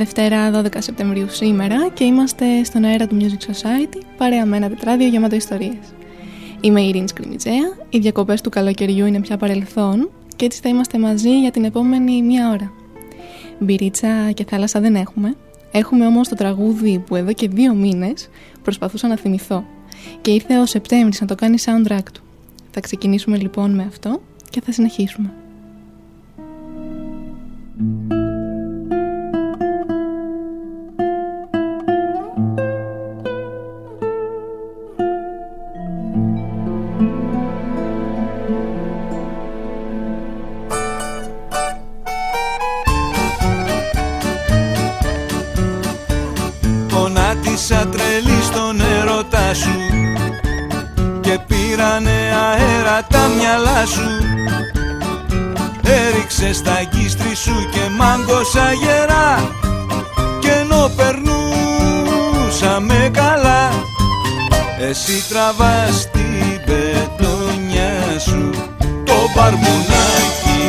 Δευτέρα 12 Σεπτεμβρίου σήμερα και είμαστε στον αέρα του Music Society παρέα με ένα τετράδιο γεμάτο ιστορίες. Είμαι η Ειρήνη Σκριμιτζέα, οι διακοπές του καλοκαιριού είναι πια παρελθόν και έτσι θα είμαστε μαζί για την επόμενη μία ώρα. Μπυρίτσα και θάλασσα δεν έχουμε, έχουμε όμως το τραγούδι που εδώ και δύο μήνες προσπαθούσα να θυμηθώ και ήρθε ο Σεπτέμβρης να το κάνει soundtrack του. Θα ξεκινήσουμε λοιπόν με αυτό και θα συνεχίσουμε. Στα γκίστρι σου και μάγκωσα γερά. Και ενώ περνούσαμε καλά εσύ τραβάς την πετονιά σου. Το μπαρμουνάκι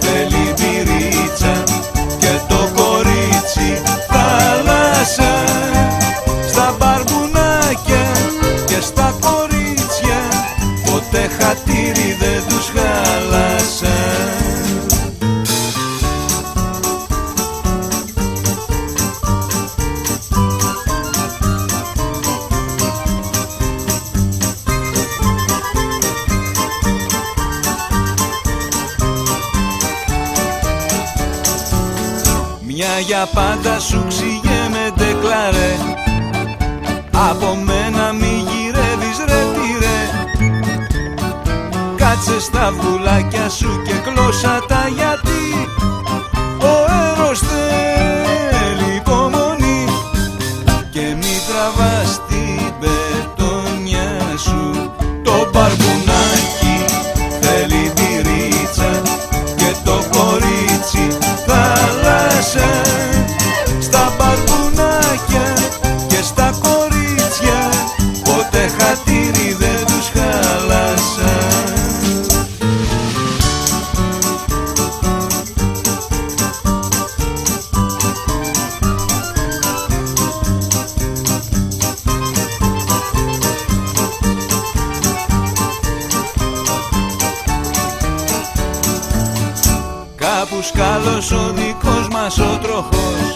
θέλει μπυρίτσα και το κορίτσι θάλασσα. Στα μπαρμουνάκια χατήρι δεν τους χάλασα. Για πάντα σου με ντεκλαρέ Από μένα Κάτσε στα βουλάκια σου και κλώσα τα γιατί δάσκαλος ο δικός μας ο τροχός.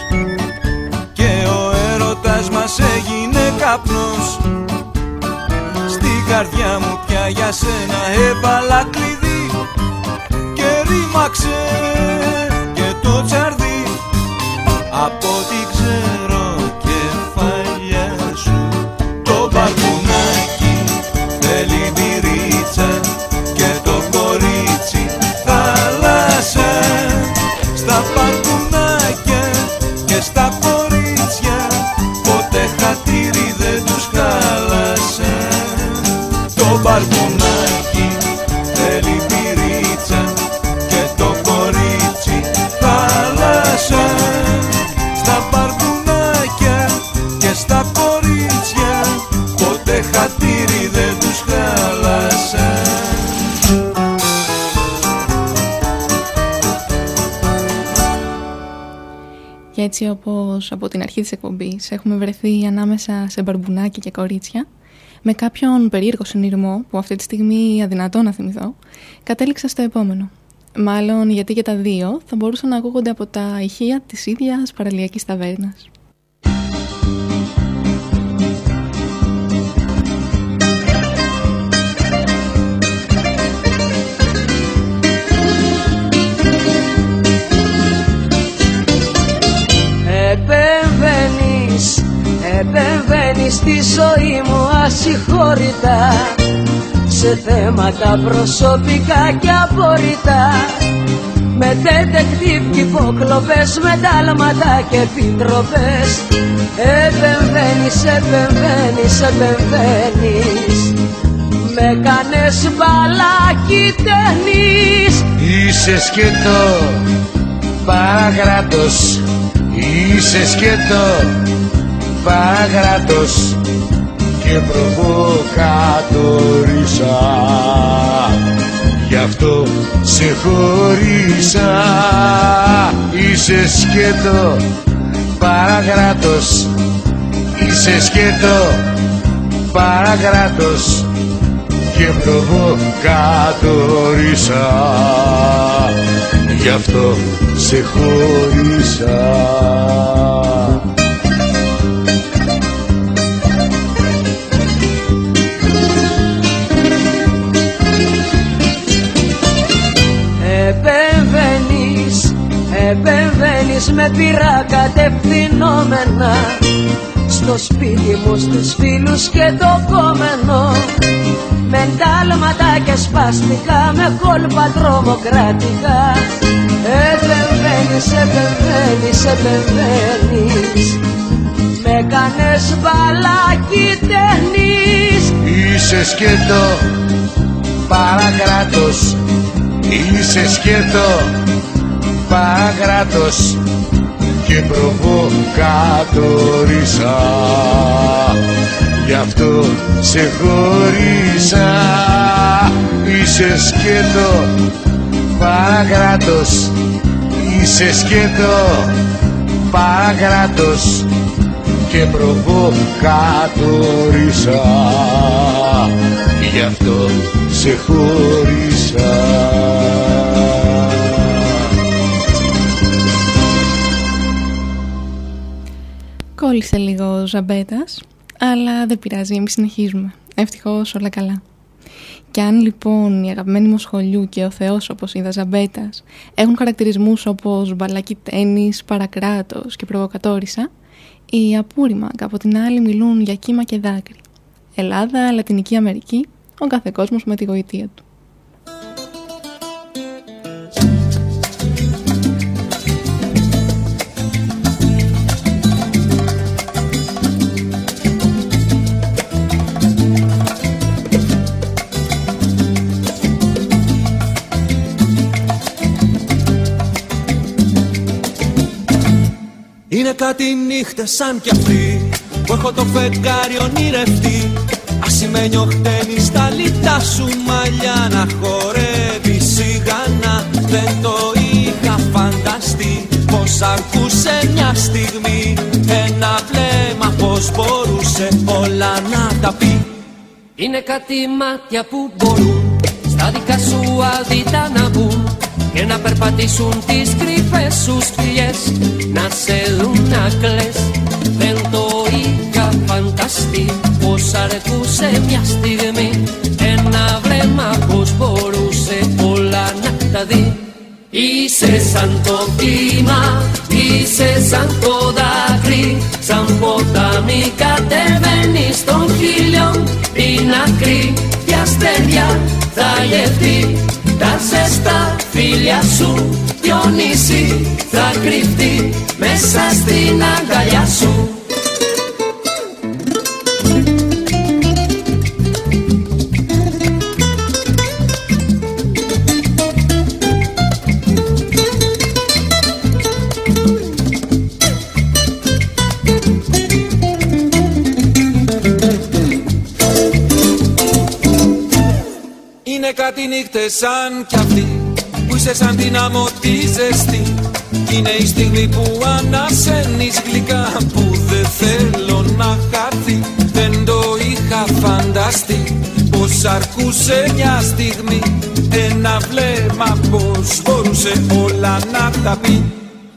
Και ο έρωτας μας έγινε καπνός. Στην καρδιά μου πια για σένα έβαλα κλειδί. Και ρήμαξε και το τσαρδί. Από ό,τι ξέρω Το μπαρκουνάκι θέλει μπυρίτσα Και το κορίτσι θάλασσα Στα μπαρκουνάκια και στα κορίτσια Ποτέ χατήρι δεν τους χάλασα Και έτσι όπως από την αρχή της εκπομπής έχουμε βρεθεί ανάμεσα σε μπαρμπουνάκια και κορίτσια, με κάποιον περίεργο συνειρμό που αυτή τη στιγμή αδυνατό να θυμηθώ, κατέληξα στο επόμενο. Μάλλον γιατί και τα δύο θα μπορούσαν να ακούγονται από τα ηχεία της ίδιας παραλιακής ταβέρνας. Επεμβαίνεις στη ζωή μου ασυγχώρητα Σε θέματα προσωπικά και απόρριτα. Με detective και υποκλοπές, με τάλματα και επιτροπές. Επεμβαίνεις, επεμβαίνεις, επεμβαίνεις. Με κάνες μπαλάκι ταινείς Είσαι σκέτο παραγράτος. Είσαι σκέτο παραγράτος και προβοκατορίσα Γι' αυτό σε χωρίσα. Είσαι σκέτο παραγράτος Είσαι σκέτο παραγράτος και προβοκατορίσα Γι' αυτό σε χωρίσα επεμβαίνεις με πειρά κατευθυνόμενα. Στο σπίτι μου, στους φίλους και το κόμενο. Με εντάλματα και σπαστικά, με κόλπα τρομοκρατικά. Επεμβαίνεις, επεμβαίνεις, επεμβαίνεις Με κάνες μπαλάκι ταινείς Είσαι σκέτο παραγράτος Είσαι σκέτο παραγράτος και προβοκατορίσα Γι' αυτό σε χωρίσα. Είσαι σκέτο παραγράτος Είσαι σκέτο παραγράτος και προβοκατορίσα Γι' αυτό σε χωρίσα Κόλλησε λίγο ο Ζαμπέτας, αλλά δεν πειράζει, εμείς συνεχίζουμε. Ευτυχώς όλα καλά. Και αν λοιπόν οι αγαπημένοι μου σχολείου και ο Θεός όπως είδα Ζαμπέτας έχουν χαρακτηρισμούς όπως μπαλάκι τένις, παρακράτος και προβοκατόρισα, οι απούριμα από την άλλη μιλούν για κύμα και δάκρυ. Ελλάδα, Λατινική Αμερική, ο κάθε κόσμος με τη γοητεία του. Είναι κάτι νύχτες σαν κι αυτή Που έχω το φεγγάρι ονειρευτεί. Ασημένιο χτένι στα λιτά σου μαλλιά Να χορεύει σιγανά. Δεν το είχα φανταστεί Πως ακούσε μια στιγμή. Ένα βλέμμα πως μπορούσε όλα να τα πει. Είναι κάτι μάτια που μπορούν Στα δικά σου αδίτα να μπουν και να περπατήσουν τις κρυφές σου σπηλιές να σε δουν να κλαις. Δεν το είχα φανταστεί πως αρκούσε μια στιγμή. Ένα βλέμμα πως μπορούσε όλα να τα δει. Είσαι σαν το κύμα, είσαι σαν το δάκρυ. Σαν ποτάμι κατεβαίνει στον χίλιον Την άκρη και αστέρια θα γευτεί. Τα ζεστά φίλια σου νησί θα κρυφτεί Μέσα στην αγκαλιά σου. Κάτι νύχτες σαν κι αυτή Που είσαι σαν την άμμο τη ζεστή. Είναι η στιγμή που ανασένεις γλυκά Που δεν θέλω να χάθει Δεν το είχα φανταστεί Πως αρκούσε μια στιγμή. Ένα βλέμμα πως μπορούσε όλα να τα πει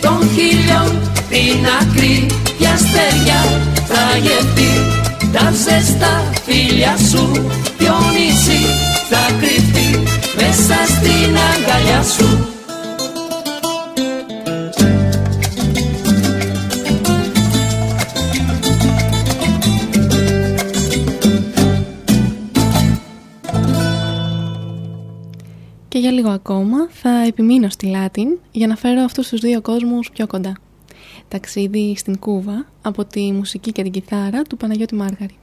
στον χίλιο Την άκρη η αστέρια θα γευτεί Τα ζεστά φίλια σου Διονύση θα κρυφτεί Μέσα στην αγκαλιά σου επιμείνω στη Λάτιν για να φέρω αυτούς τους δύο κόσμους πιο κοντά. Ταξίδι στην Κούβα από τη μουσική και την κιθάρα του Παναγιώτη Μάργαρη.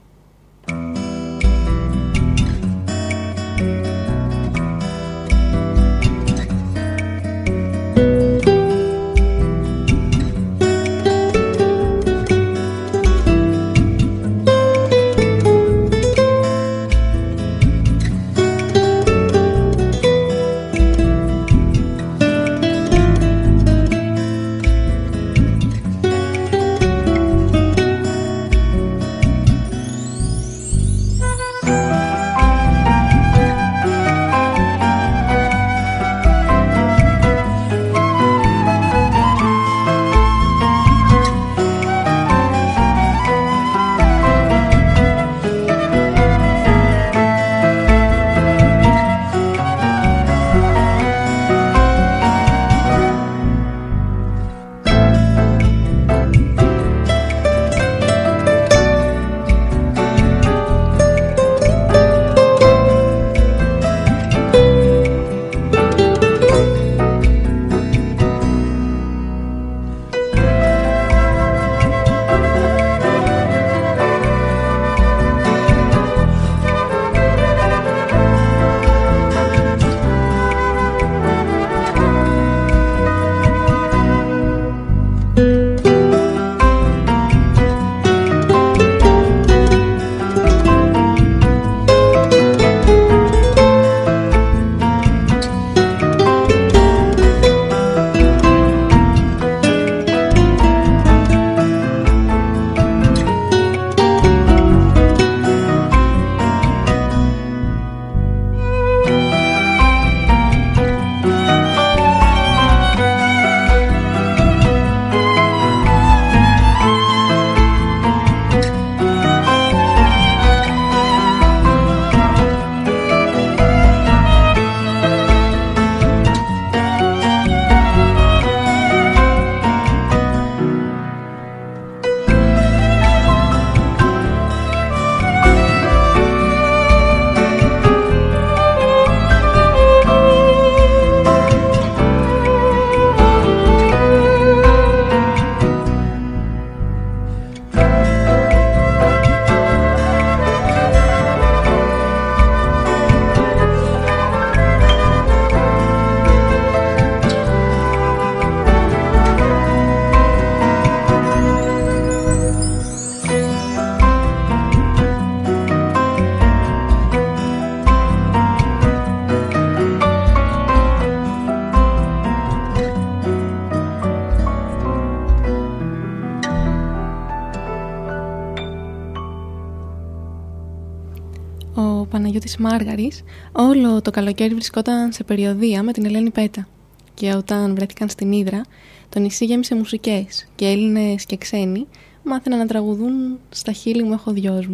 Ο Παναγιώτης Μάργαρης όλο το καλοκαίρι βρισκόταν σε περιοδία με την Ελένη Πέτα. Και όταν βρέθηκαν στην Ήδρα το νησί γέμισε μουσικές και Έλληνες και ξένοι μάθαιναν να τραγουδούν «Στα χείλη μου έχω δυος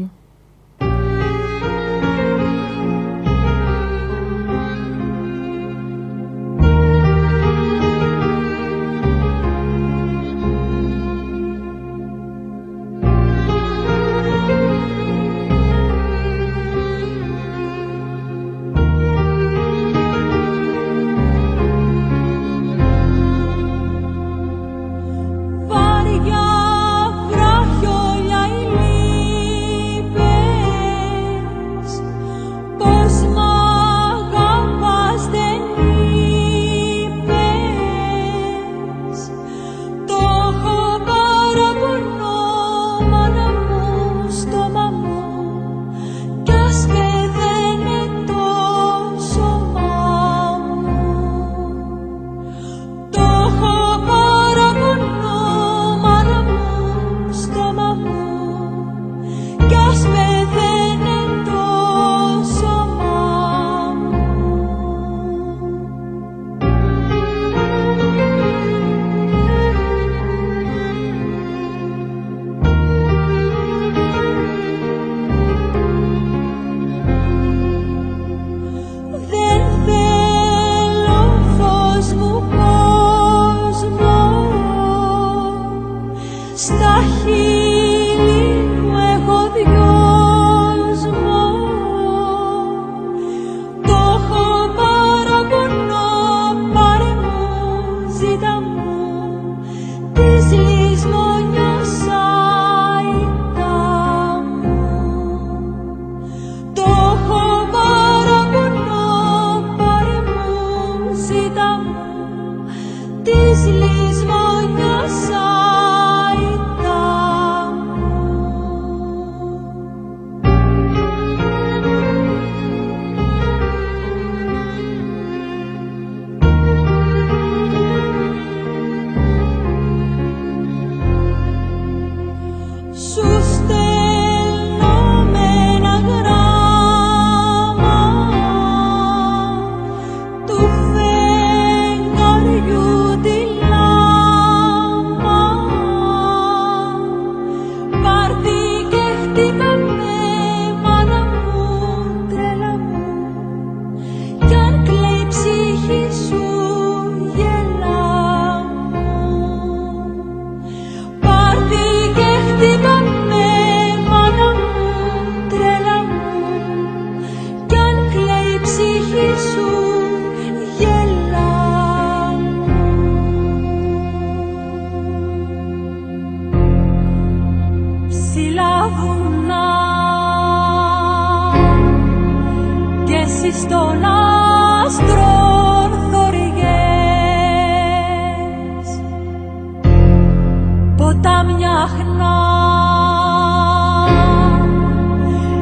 ψάχνω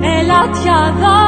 ελάτια δάκρυα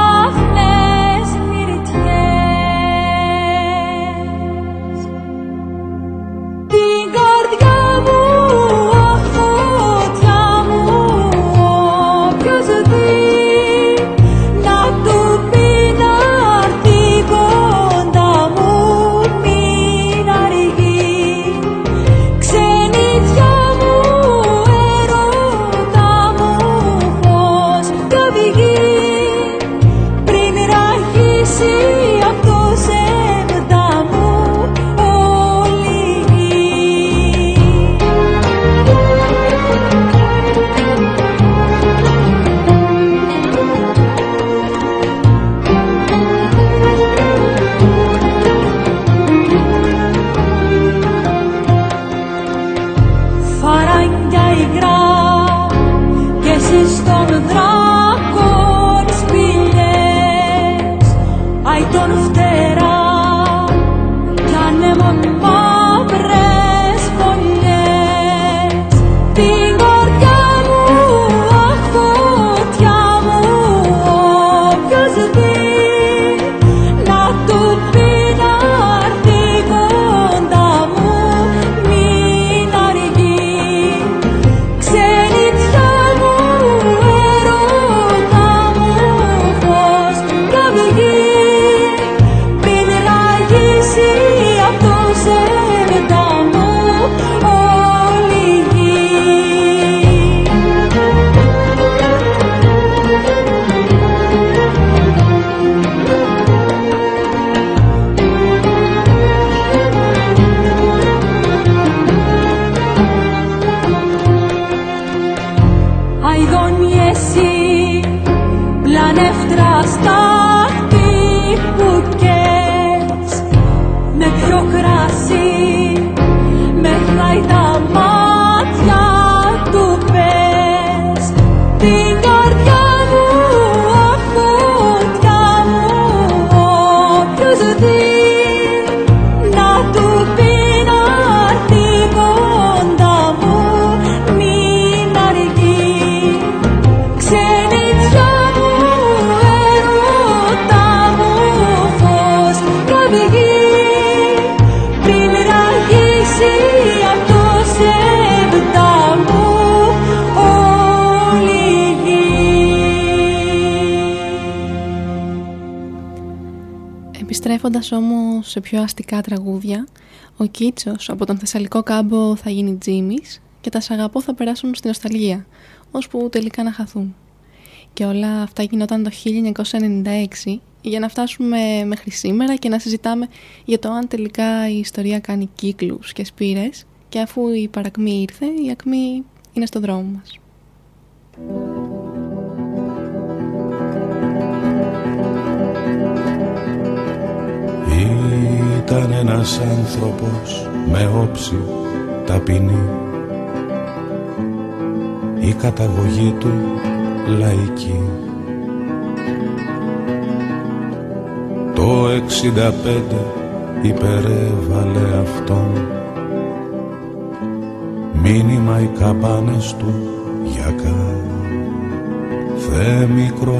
σε πιο αστικά τραγούδια, ο Κίτσος από τον Θεσσαλικό κάμπο θα γίνει Τζίμις και τα Σαγαπό θα περάσουν στην Οσταλγία, ώσπου τελικά να χαθούν. Και όλα αυτά γινόταν το 1996 για να φτάσουμε μέχρι σήμερα και να συζητάμε για το αν τελικά η ιστορία κάνει κύκλους και σπήρες και αφού η παρακμή ήρθε, η ακμή είναι στο δρόμο μας. Ήταν ένας άνθρωπος με όψη ταπεινή. Η καταγωγή του λαϊκή. Το 65 υπερέβαλε αυτόν. Μήνυμα οι καμπάνες του για κάθε μικρό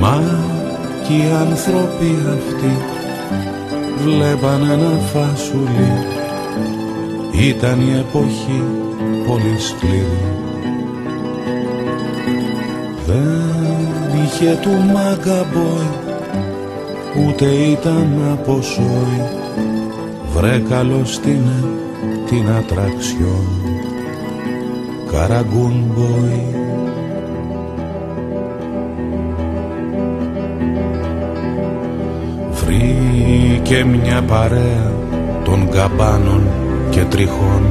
Μα κι οι άνθρωποι αυτοί βλέπαν ένα φασουλί Ήταν η εποχή πολύ σκληρή. Δεν είχε του μαγκαμπόι Ούτε ήταν από σόι. Βρε καλώς την, την ατραξιόν. Καραγκούν μποϊ και μια παρέα των καμπάνων και τριχών.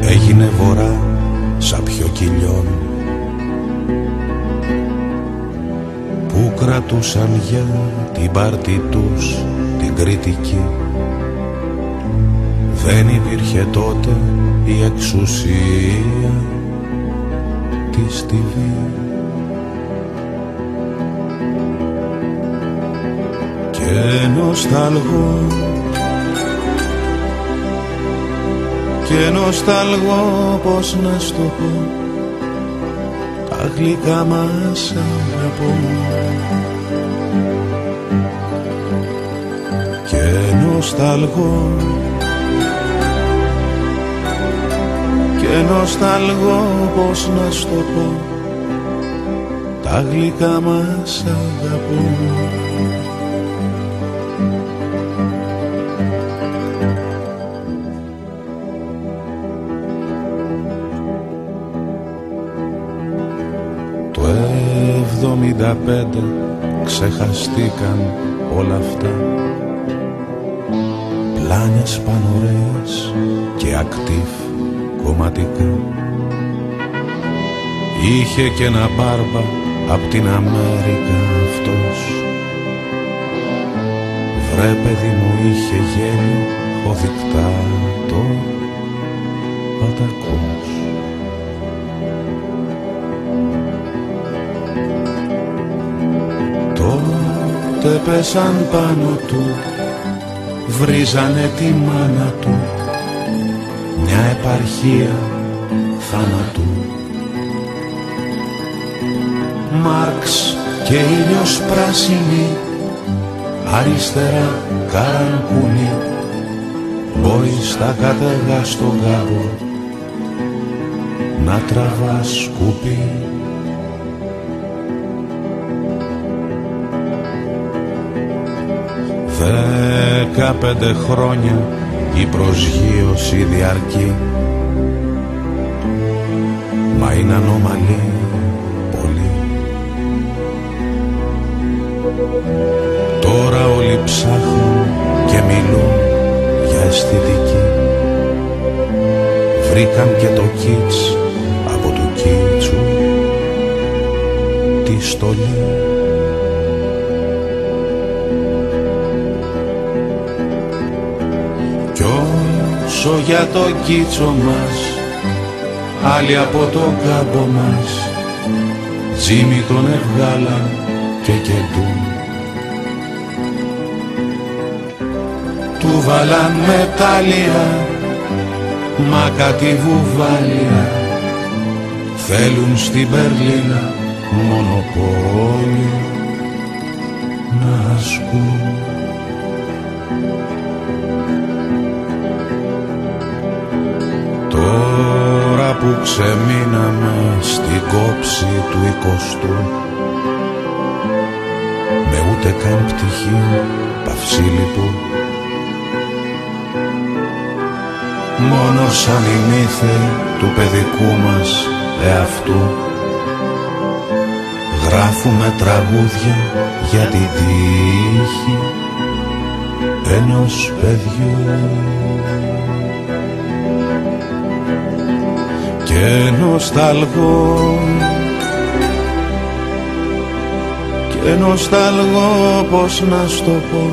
Έγινε βορρά σαν πιο κυλιών που κρατούσαν για την πάρτη τους την κριτική. Δεν υπήρχε τότε η εξουσία της TV και νοσταλγώ. Και νοσταλγώ πως να στο πω. Τα γλυκά μας αγαπώ. Και νοσταλγώ. Και νοσταλγώ πως να στο πω. Τα γλυκά μας αγαπώ πέντε ξεχαστήκαν όλα αυτά. Πλάνιες πανωρές και ακτίφ κομματικά. Είχε και ένα μπάρμπα απ' την Αμέρικα αυτός. Βρε παιδί μου είχε γένιο ο δικτάτο πατακός τότε πέσαν πάνω του βρίζανε τη μάνα του. Μια επαρχία θάνατου. Μάρξ και ήλιος πράσινη αριστερά καραγκούνι. Μπόι στα κατεργά στον κάπο να τραβάς σκουπί Δεκαπέντε χρόνια η προσγείωση διαρκεί. Μα είναι ανώμαλη πολύ Τώρα όλοι ψάχνουν και μιλούν για αισθητική. Βρήκαν και το κίτς από του κίτσου. Τη στολή. Όσο για το κίτσο μας άλλοι από το κάμπο μας. Τζίμι τον ευγάλαν και κεντούν. Του βάλαν μετάλλια μα κάτι βουβάλια. Θέλουν στην Περλίνα μονοπόλιο που ξεμείναμε στην κόψη του εικοστού. Με ούτε καν πτυχίο παυσίλιπου μόνο σαν η μύθη του παιδικού μας εαυτού. Γράφουμε τραγούδια για την τύχη ενός παιδιού και νοσταλγώ και νοσταλγώ πως να στο πω.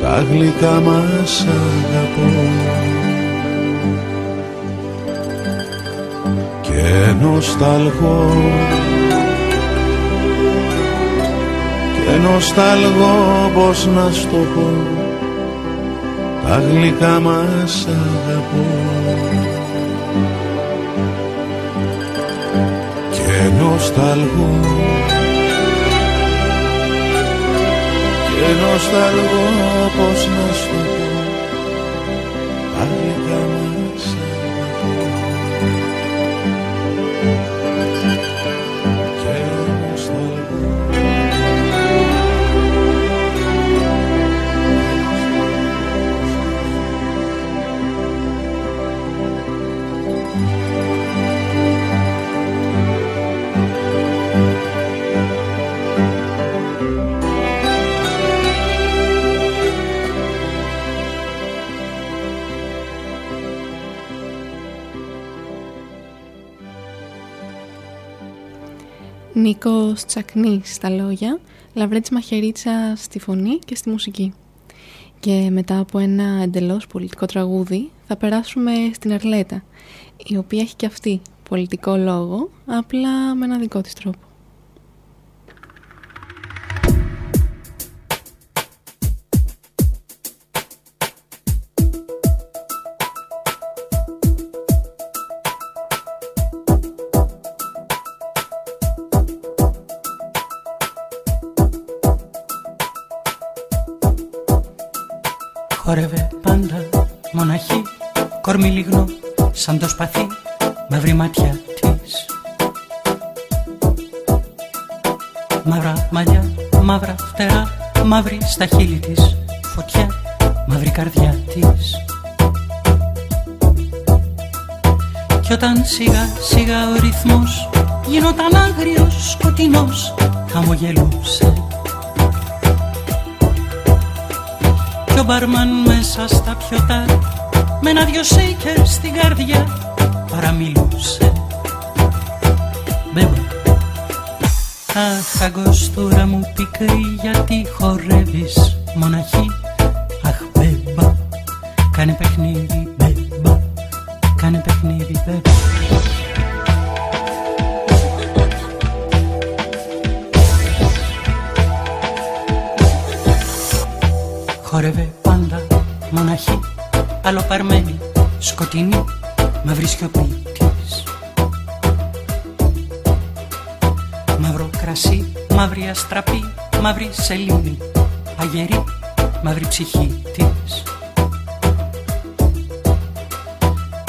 Τα γλυκά μας αγαπώ. Και νοσταλγώ και νοσταλγώ πως να στο πω. Τα γλυκά μας αγαπώ και νοσταλγώ και νοσταλγώ πως. Να στο πω τα Νίκος Τσακνής στα λόγια, Λαβρέτης Μαχαιρίτσα στη φωνή και στη μουσική. Και μετά από ένα εντελώς πολιτικό τραγούδι θα περάσουμε στην Αρλέτα, η οποία έχει και αυτή πολιτικό λόγο, απλά με ένα δικό της τρόπο. Το σπαθί Μαύρη ματιά της. Μαύρα μαλλιά, μαύρα φτερά Μαύρη στα χείλη της. Φωτιά, μαύρη καρδιά της. Κι όταν σιγά σιγά ο ρυθμός Γινόταν άγριος σκοτεινός Χαμογελούσε. Κι ο μπαρμάν μέσα στα πιωτά Με ένα δυο σέικερ στην καρδιά Παραμιλούσε. Μπέμπα Αχ αγκοστούρα μου πικρή Γιατί χορεύεις μοναχή; Αχ μπέμπα Κάνε παιχνίδι μπέμπα Κάνε παιχνίδι μπέμπα. Χόρευε πάντα μοναχή Αλοπαρμένη, σκοτεινή Μαύρη σιωπή της. Μαύρο κρασί, μαύρη αστραπή Μαύρη σελήνη, αγερή Μαύρη ψυχή της.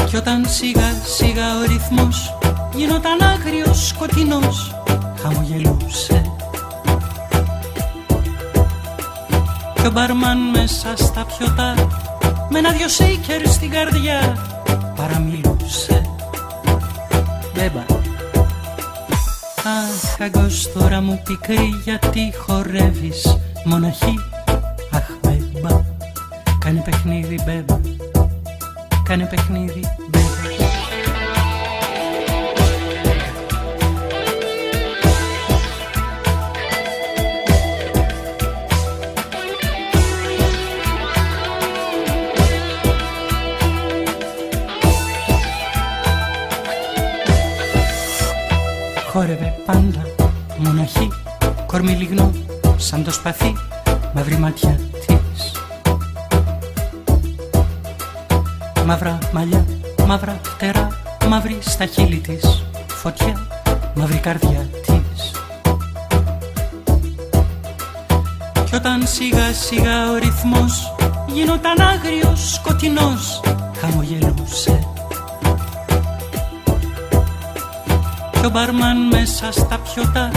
Κι όταν σιγά σιγά ο ρυθμός Γινόταν άγριος σκοτεινός Χαμογελούσε. Κι ο μπαρμάν μέσα στα πιωτά Με ένα δυο σέικερ στην καρδιά Παραμιλούσε. Μπέμπα Αχ αγκοστόρα μου πικρή Γιατί χορεύεις μοναχή; Αχ μπέμπα. Κάνε παιχνίδι μπέμπα. Κάνε παιχνίδι πάντα. Μοναχή Κορμί λιγνό σαν το σπαθί Μαύρη μάτια της. Μαύρα μαλλιά, μαύρα φτερά Μαύρη στα χείλη της. Φωτιά, μαύρη καρδιά της. Κι όταν σιγά σιγά ο ρυθμός Γίνονταν άγριος, σκοτεινός Χαμογελούσε Κι ο μπαρμάν μέσα στα πιωτά.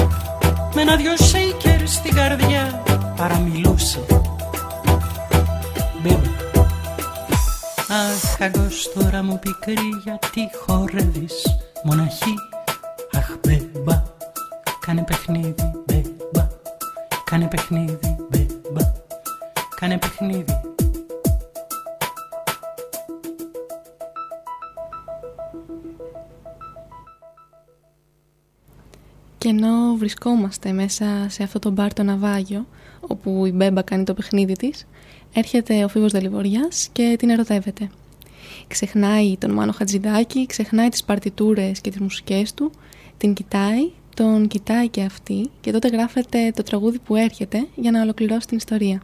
Με ένα δυο σέικερ στην καρδιά Παραμιλούσε. Μπέμπα Αχ αγκός τώρα μου πικρή γιατί χορεύεις Μοναχή. Αχ μπέμπα Κάνε παιχνίδι μπέμπα. Κάνε παιχνίδι μπέμπα. Κάνε παιχνίδι Και ενώ βρισκόμαστε μέσα σε αυτό το μπαρ το ναυάγιο, όπου η Μπέμπα κάνει το παιχνίδι της, έρχεται ο Φίβος Δελιβοριάς και την ερωτεύεται. Ξεχνάει τον Μάνο Χατζηδάκη, ξεχνάει τις παρτιτούρες και τις μουσικές του, την κοιτάει, τον κοιτάει και αυτή και τότε γράφεται το τραγούδι που έρχεται για να ολοκληρώσει την ιστορία.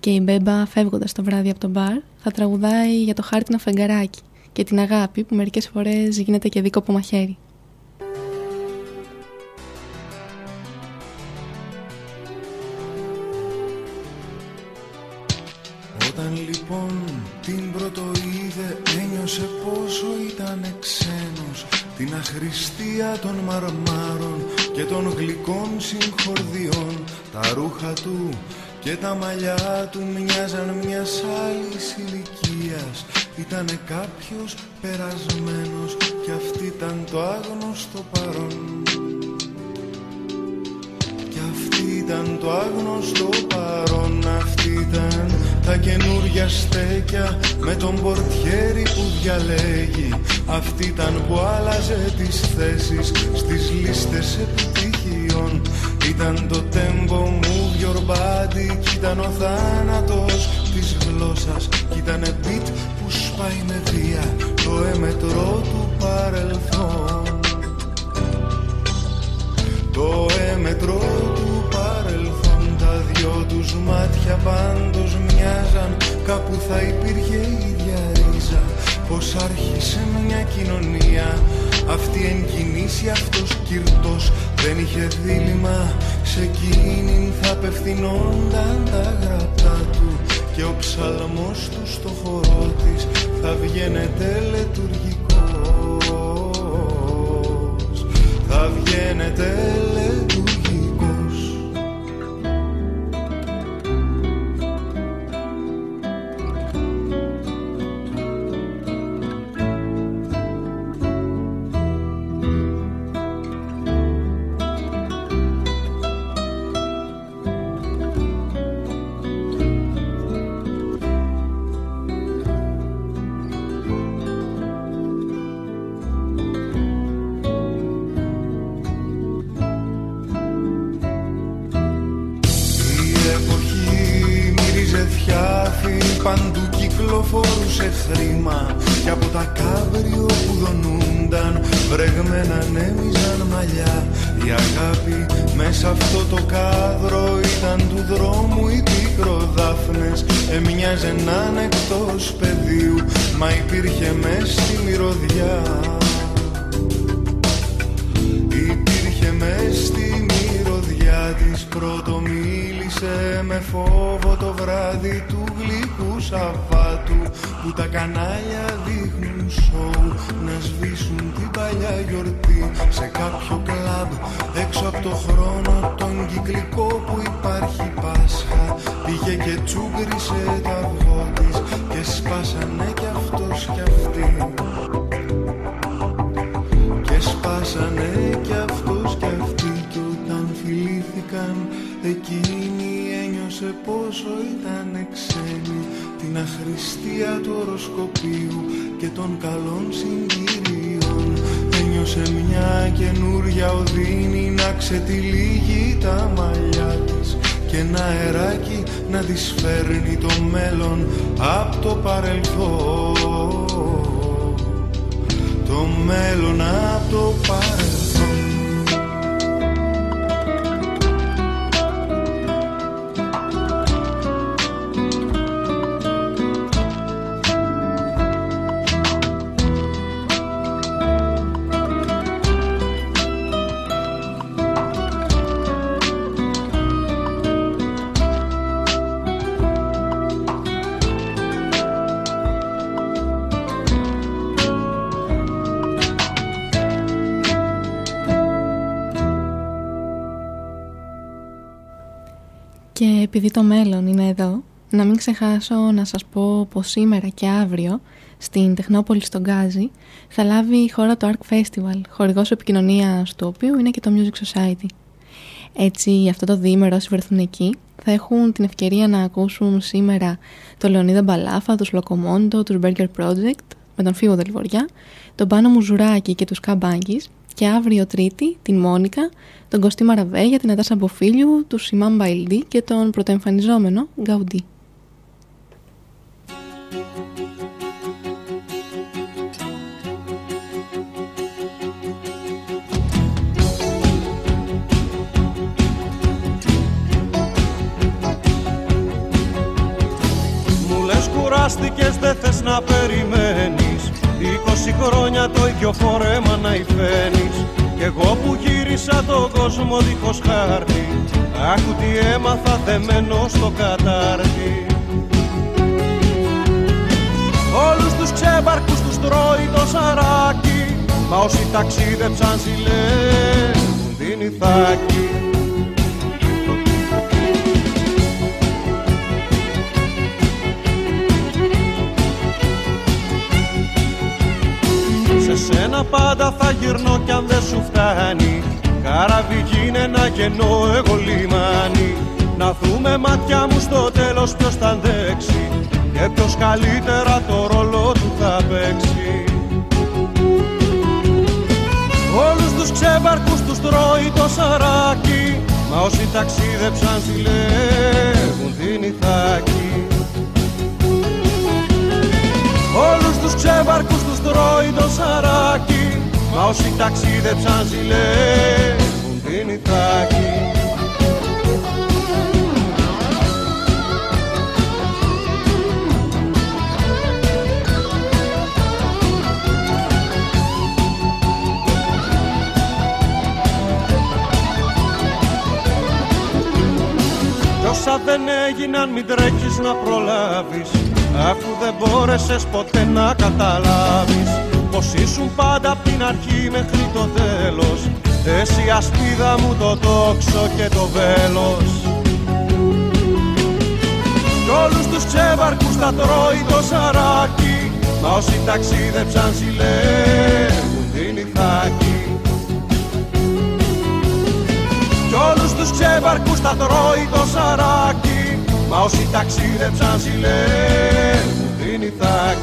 Και η Μπέμπα φεύγοντας το βράδυ από το μπαρ θα τραγουδάει για το χάρτινο φεγγαράκι και την αγάπη που μερικές φορές γίνεται και δίκοπο μαχαίρι. Λοιπόν την πρώτο είδε ένιωσε πόσο ήταν ξένος. Την αχρηστία των μαρμάρων και των γλυκών συγχορδιών. Τα ρούχα του και τα μαλλιά του μοιάζαν μιας άλλης ηλικίας. Ήτανε κάποιος περασμένος και αυτή ήταν το άγνωστο παρόν. Κι αυτή ήταν το άγνωστο παρόν. Αυτή ήταν τα καινούρια στέκια με τον πορτιέρι που διαλέγει. Αυτή ήταν που άλλαζε τις θέσεις στις λίστες επιτυχιών. Ήταν το tempo move your body κι ήταν ο θάνατος της γλώσσας. Κι ήτανε beat που σπάει με βία το έμετρο του παρελθόν. Το έμετρο του παρελθόν. τα δυο τους μάτια πάντως μοιάζαν. Κάπου θα υπήρχε η ίδια ρίζα. Πως άρχισε μια κοινωνία. Αυτή εν κινήσει αυτός κυρτός. Δεν είχε δίλημα. Σε εκείνην θα απευθυνόνταν τα γραπτά του. Και ο ψαλμός του στο χορό της Θα βγαίνε τελετουργικός. Θα βγαίνε τελετουργικός Έμοιαζε να είναι εκτός πεδίου Μα υπήρχε μες στη μυρωδιά. Υπήρχε μες στη μυρωδιά της Πρώτο μίλησε με φόβο το βράδυ του γλυκού Σαββάτου Που τα κανάλια δείχνουν σοου να σβήσουν την παλιά γιορτή. Σε κάποιο κλαμπ έξω από το χρόνο τον κυκλικό που υπάρχει Πάσχα Πήγε και τσούγκρισε τα αυγό της και σπάσανε κι αυτός κι αυτή και σπάσανε κι αυτός φιλήθηκαν εκείνη ένιωσε πόσο ήταν ξένη την αχρηστία του οροσκοπίου και των καλών συγκυρίων ένιωσε μια καινούρια οδύνη να ξετυλίγει τα μαλλιά της και ένα αεράκι να της φέρνει το μέλλον από το παρελθόν. Το μέλλον από το παρελθόν επειδή το μέλλον είναι εδώ, να μην ξεχάσω να σας πω πως σήμερα και αύριο στην Τεχνόπολη στον Γκάζι θα λάβει η χώρα το Arc Festival, χορηγός επικοινωνίας του οποίου είναι και το Music Society. Έτσι, αυτό το διήμερο όσοι βρεθούν εκεί θα έχουν την ευκαιρία να ακούσουν σήμερα το Λεωνίδα Μπαλάφα, τους Λοκομόντο, τους Burger Project με τον Φίβο Δελβοριά, τον Πάνο Μουζουράκη και τους Καμπάγκης και αύριο Τρίτη την Μόνικα, τον Κωστή Μαραβέ την Ατάσα Μποφίλιου, του Σιμάν Μπαϊλντή και τον πρωτοεμφανιζόμενο Γκαουντή. Μου λες κουράστηκες δεν θες να περιμένεις Είκοσι χρόνια το ίδιο φορέμα να υφαίνεις. Κι εγώ που γύρισα τον κόσμο δίχως χάρτη Άκου τι έμαθα δεμένο στο κατάρτι. Όλους τους ξέμπαρκους τους τρώει το σαράκι Μα όσοι ταξίδεψαν ζηλεύουν την Ιθάκη σένα πάντα θα γυρνώ κι αν δεν σου φτάνει. Καράβι γίνε ένα κενό εγώ λιμάνι. Να δούμε μάτια μου στο τέλος ποιος θα αντέξει Και ποιος καλύτερα το ρόλο του θα παίξει. Όλους τους ξέμπαρκους τους τρώει το σαράκι Μα όσοι ταξίδεψαν ζηλεύουν την Ιθάκη. Όλους τους ξέμπαρκους Μα όσοι ταξίδεψαν ζηλεύουν την Ιθάκη Κι όσα δεν έγιναν μην τρέχεις να προλάβεις Αφού δεν μπόρεσες ποτέ να καταλάβεις Πως ήσουν πάντα απ' την αρχή μέχρι το τέλος. Εσύ ασπίδα μου το τόξο και το βέλος. Κι όλους τους ξέβαρκους τα τρώει το σαράκι Μα όσοι ταξίδεψαν ζηλεύουν την Ιθάκη. Κι όλους τους ξέβαρκους τα τρώει το σαράκι Μα όσοι ταξίδεψαν ζηλεύουν την Ιθάκη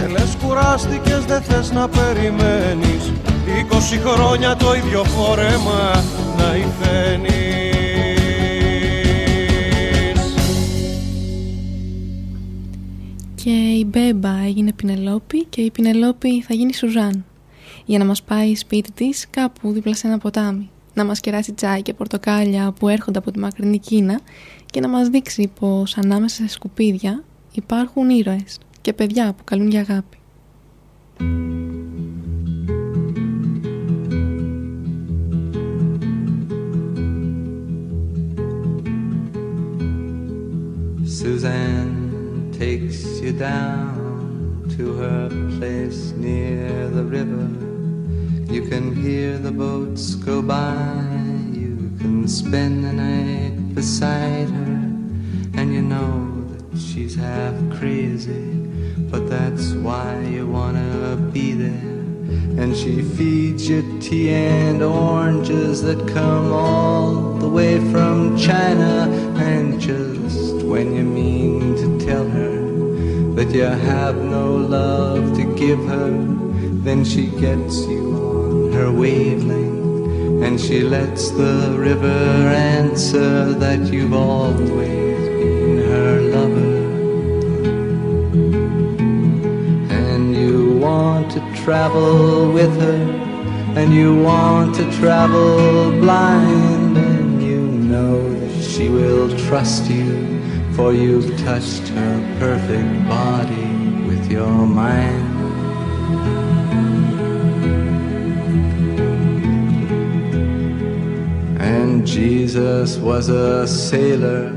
Και λες κουράστηκες δεν θες να περιμένεις. Είκοσι χρόνια το ίδιο φόρεμα να υφαίνεις. Και η Μπέμπα έγινε Πινελόπη και η Πινελόπη θα γίνει Σουζάν. Για να μας πάει σπίτι της κάπου δίπλα σε ένα ποτάμι. Να μας κεράσει τσάι και πορτοκάλια που έρχονται από τη μακρινή Κίνα και να μας δείξει πως ανάμεσα σε σκουπίδια υπάρχουν ήρωες και παιδιά που καλούν για αγάπη. Suzanne takes you down to her place near the river. You can hear the boats go by. You can spend the night beside her. And you know that she's half crazy. But that's why you wanna be there. And she feeds you tea and oranges that come all the way from China. And just when you mean to tell her that you have no love to give her, then she gets you on her wavelength. And she lets the river answer that you've always travel with her and you want to travel blind and you know that she will trust you for you've touched her perfect body with your mind. And Jesus was a sailor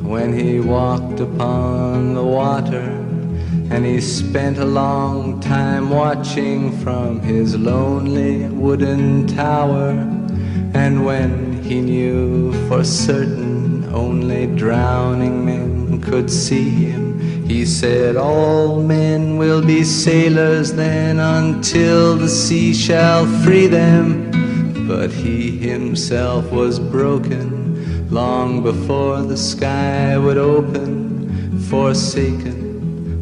when he walked upon the water and he spent a long time watching from his lonely wooden tower. And when he knew for certain only drowning men could see him, he said, All men will be sailors then until the sea shall free them. But he himself was broken long before the sky would open, forsaken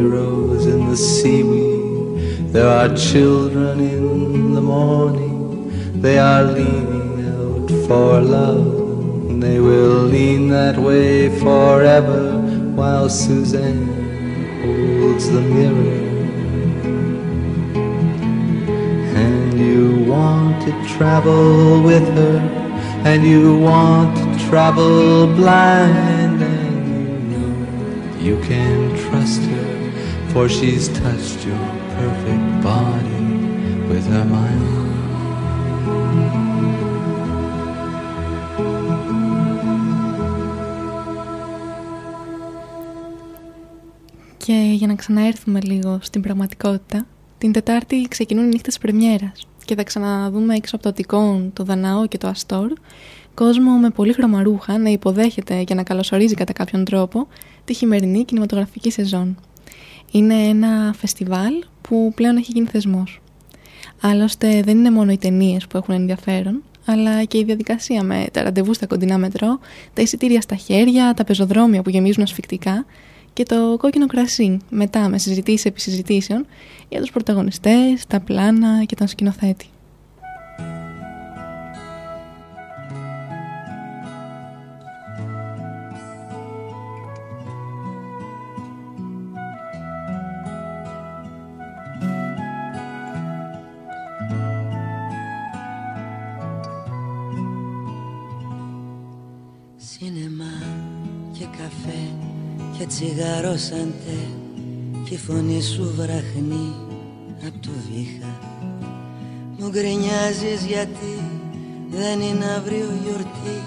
heroes in the seaweed. There are children in the morning. They are leaning out for love. They will lean that way forever while Suzanne holds the mirror. And you want to travel with her, and you want to travel blind, and you know you can trust her for she's touched your perfect body with her mind. Και για να ξαναέρθουμε λίγο στην πραγματικότητα, την Τετάρτη ξεκινούν οι νύχτες πρεμιέρας και θα ξαναδούμε έξω από το Τικόν, το Δαναό και το Αστόρ κόσμο με πολύ χρωμαρούχα να υποδέχεται και να καλωσορίζει κατά κάποιον τρόπο τη χειμερινή κινηματογραφική σεζόν. Είναι ένα φεστιβάλ που πλέον έχει γίνει θεσμός. Άλλωστε δεν είναι μόνο οι ταινίες που έχουν ενδιαφέρον, αλλά και η διαδικασία με τα ραντεβού στα κοντινά μετρό, τα εισιτήρια στα χέρια, τα πεζοδρόμια που γεμίζουν ασφικτικά και το κόκκινο κρασί μετά με συζητήσεις επί συζητήσεων για τους πρωταγωνιστές, τα πλάνα και τον σκηνοθέτη. Τσιγάρο σαντέ και η φωνή σου βραχνεί απ' το βήχα. Μου γκρινιάζεις γιατί δεν είναι αύριο γιορτή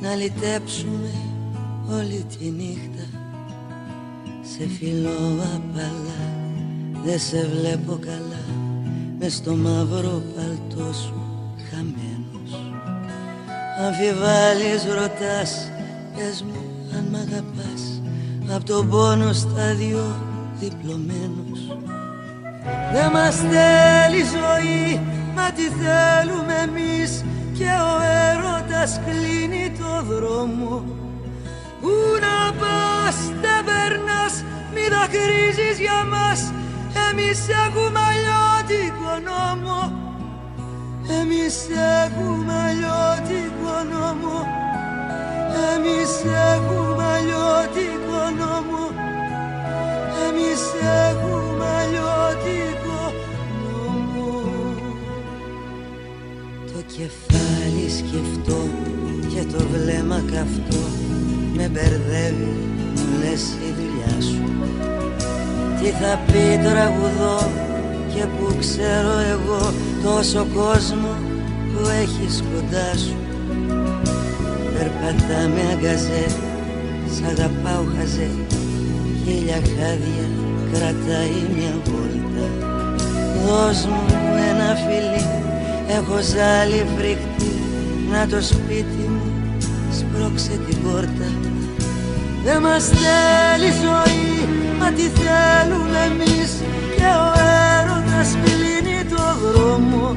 να λυτέψουμε όλη τη νύχτα. Σε φιλώ απαλά, δεν σε βλέπω καλά με στο μαύρο παλτό σου χαμένος. Αμφιβάλλεις ρωτάς, πες μου αν μ' αγαπάς Απ' τον πόνο στα δυο διπλωμένος Δεν μας θέλει ζωή Μα τι θέλουμε εμείς. Και ο έρωτας κλείνει το δρόμο. Πού να πας δεν περνάς Μη δακρύζεις για μας. Εμείς έχουμε αλλιώτικο νόμο. Εμείς έχουμε αλλιώτικο νόμο. Εμείς έχουμε αλλιώτικο νόμο Εμείς έχουμε αλλιώτικο νόμο. Το κεφάλι σκεφτό και το βλέμμα καυτό. Με μπερδεύει μου λες η δουλειά σου. Τι θα πει τραγουδό και που ξέρω εγώ τόσο κόσμο που έχεις κοντά σου. Περπατά με αγκαζές, σ' αγαπάω χαζέ. Χίλια χάδια κρατάει μια βόλτα. Δώσ' μου ένα φιλί, έχω ζάλι φρικτή. Να το σπίτι μου σπρώξε την πόρτα. Δεν μας θέλει ζωή, μα τι θέλουμε εμείς. Και ο έρωτας κλείνει το δρόμο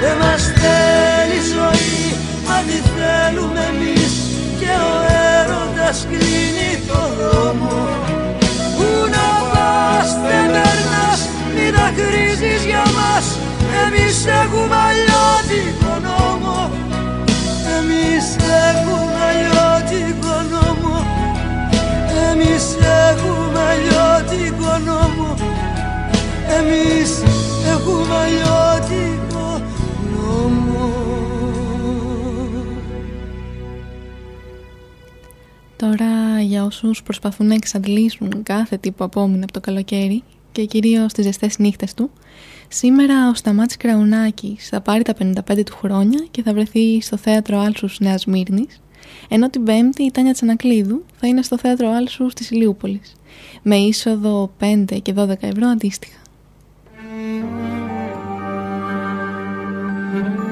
Δεν μας θέλει ζωή, μα τι θέλουμε εμείς. Και ο έρωτας κλείνει το δρόμο. Πού να πας δεν περνάς, μη δακρύζεις για μας. Εμείς έχουμε αλλιώτικο Εμείς έχουμε αλλιώτικο νόμο Τώρα για όσους προσπαθούν να εξαντλήσουν κάθε τι που απόμεινε από το καλοκαίρι και κυρίως τις ζεστές νύχτες του, σήμερα ο Σταμάτης Κραουνάκης θα πάρει τα 55 του χρόνια και θα βρεθεί στο Θέατρο Άλσους Νέας Μύρνης, ενώ την Πέμπτη η Τάνια Τσανακλείδου θα είναι στο Θέατρο Άλσους της Ηλιούπολης, με είσοδο 5 και 12 ευρώ αντίστοιχα. thank you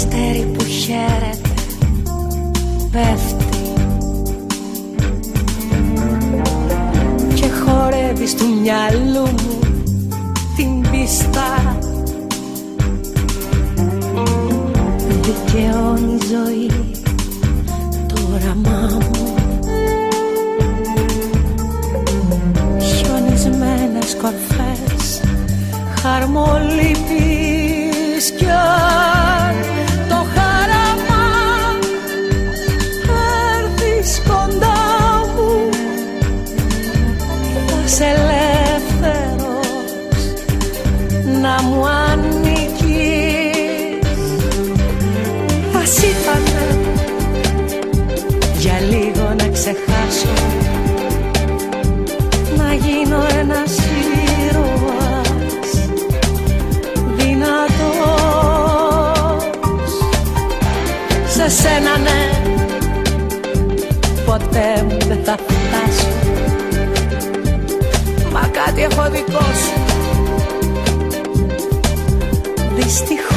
αστέρι που χαίρεται πέφτει. Και χορεύει στο μυαλού μου την πίστα. Δικαιώνει ζωή το όραμά μου. Χιονισμένες κορφές χαρμολύπης κι σένα ναι ποτέ μου δεν θα φτάσω. Μα κάτι έχω δικό σου. Δυστυχώς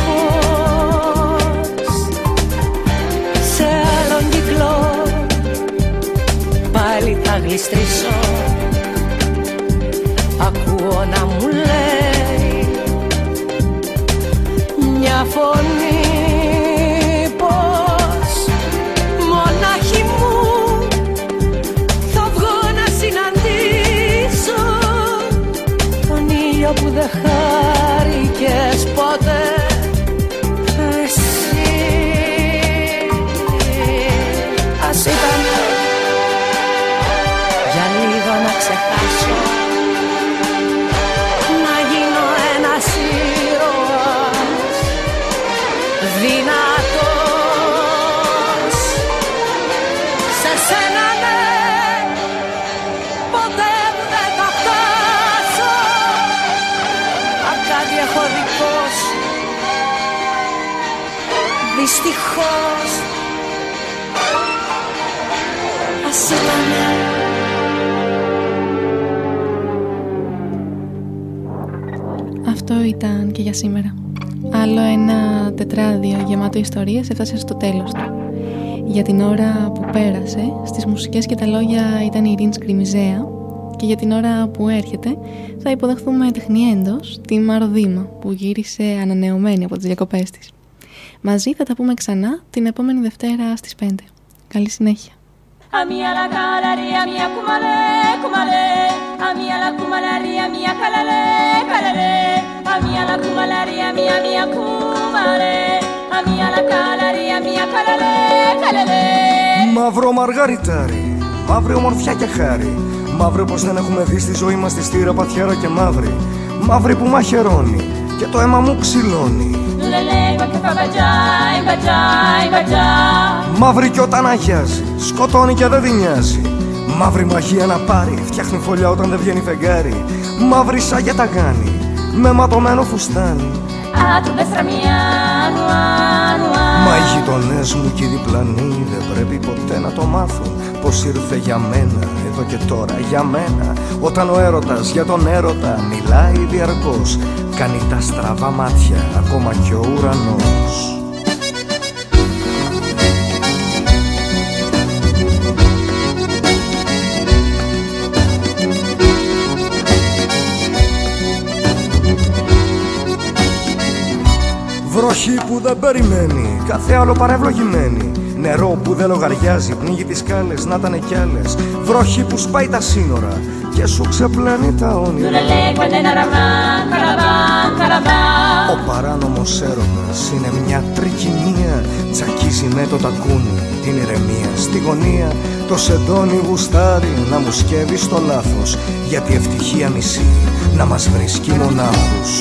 σε άλλον κυκλό πάλι θα γλιστρήσω. Ακούω να μου λέει μια φωνή ξεχάσω να γίνω ένας ήρωας δυνατός. Σε σένα ναι ποτέ δεν θα φτάσω. Αν κάτι έχω δικό σου δυστυχώς. Ας ήτανε Αυτό ήταν και για σήμερα. Άλλο ένα τετράδιο γεμάτο ιστορίες έφτασε στο τέλος του. Για την ώρα που πέρασε, στις μουσικές και τα λόγια ήταν η Ειρήνης Σκριμιζέα και για την ώρα που έρχεται θα υποδεχθούμε τεχνιέντος τη Μαροδήμα που γύρισε ανανεωμένη από τις διακοπές της. Μαζί θα τα πούμε ξανά την επόμενη Δευτέρα στις 5. Καλή συνέχεια. Amia la calaria, mia kumale, kumale. Amia la kumalaria, mia kalale, kalale. Amia la kumalaria, mia mia kumale. Amia la calaria, mia kalale, kalale. Μαύρο μαργαριτάρι, μαύρη ομορφιά και χάρη. Μαύρη όπως δεν έχουμε δει στη ζωή μας τη στήρα πατιάρα και μαύρη. Μαύρη που μαχαιρώνει και το αίμα μου ξυλώνει. Λελέγω και θα μπατζάει, μπατζάει, μπατζά. Μαύρη κι όταν αγιάζει, σκοτώνει και δεν τη νοιάζει. Μαύρη μαγεία να πάρει, φτιάχνει φωλιά όταν δεν βγαίνει φεγγάρι. Μαύρη σαν για τα γάνη, με ματωμένο φουστάνι. Α, του δεστραμιάνου, άνου, Μα οι γειτονές μου και οι διπλανοί δεν πρέπει ποτέ να το μάθουν Πως ήρθε για μένα, εδώ και τώρα για μένα. Όταν ο έρωτας για τον έρωτα μιλάει διαρκώς Κάνει τα στραβά μάτια ακόμα κι ο ουρανός. Βροχή που δεν περιμένει, κάθε άλλο παρευλογημένη Νερό που δεν λογαριάζει, πνίγει τις σκάλες, να ήταν κι άλλες. Βροχή που σπάει τα σύνορα και σου ξεπλένει τα όνειρα. Λελέγω ένα ραβλάν, καραβάν, καραβάν. Ο παράνομος έρωτας είναι μια τρικυμία. Τσακίζει με το τακούνι την ηρεμία. Στη γωνία το σεντόνι γουστάρει να μου σκεύει στο λάθος. Γιατί ευτυχία μισή να μας βρίσκει μονάχους